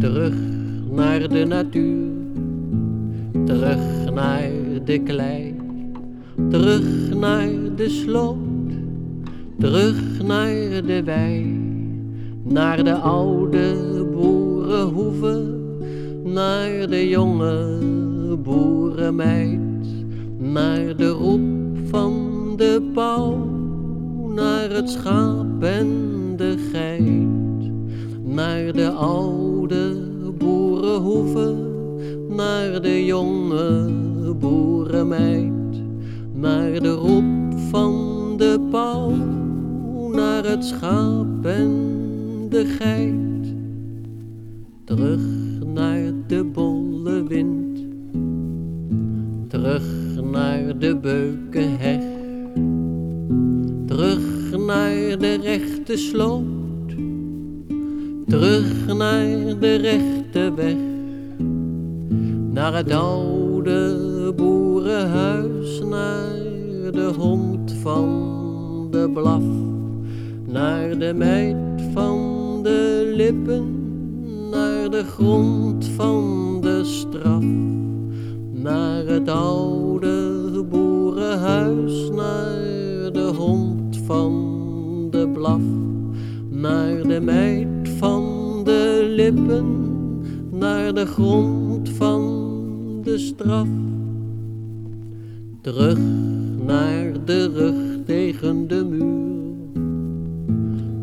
Terug naar de natuur, terug naar de klei, terug naar de sloot, terug naar de wei, naar de oude boerenhoeve, naar de jonge boerenmeid, naar de roep van de pauw, naar het schaap en de geit, naar de oude naar de jonge boerenmeid, naar de roep van de pauw, naar het schaap en de geit, terug naar de bolle wind, terug naar de beukenheg, terug naar de rechte sloot, terug naar de rechte weg, naar het oude boerenhuis, naar de hond van de blaf, naar de meid van de lippen, naar de grond van de straf, naar het oude boerenhuis, naar de hond van de blaf, naar de meid van de lippen, naar de grond van Terug naar de rug tegen de muur.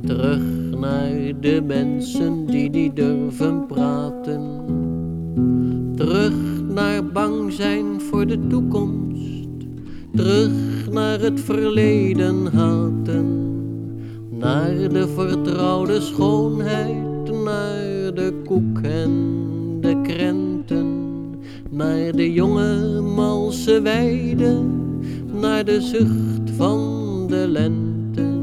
Terug naar de mensen die niet durven praten. Terug naar bang zijn voor de toekomst. Terug naar het verleden haten. Naar de vertrouwde schoonheid, naar de koek en de krenten naar de jonge malse weiden, naar de zucht van de lente,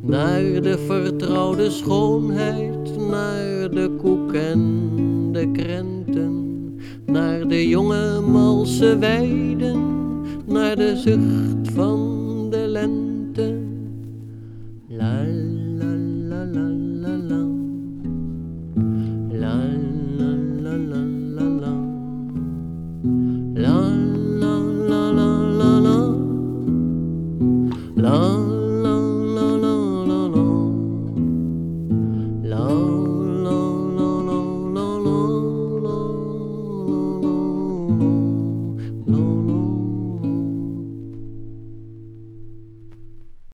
naar de vertrouwde schoonheid, naar de koek en de krenten, naar de jonge malse weiden, naar de zucht van de lente. La, love.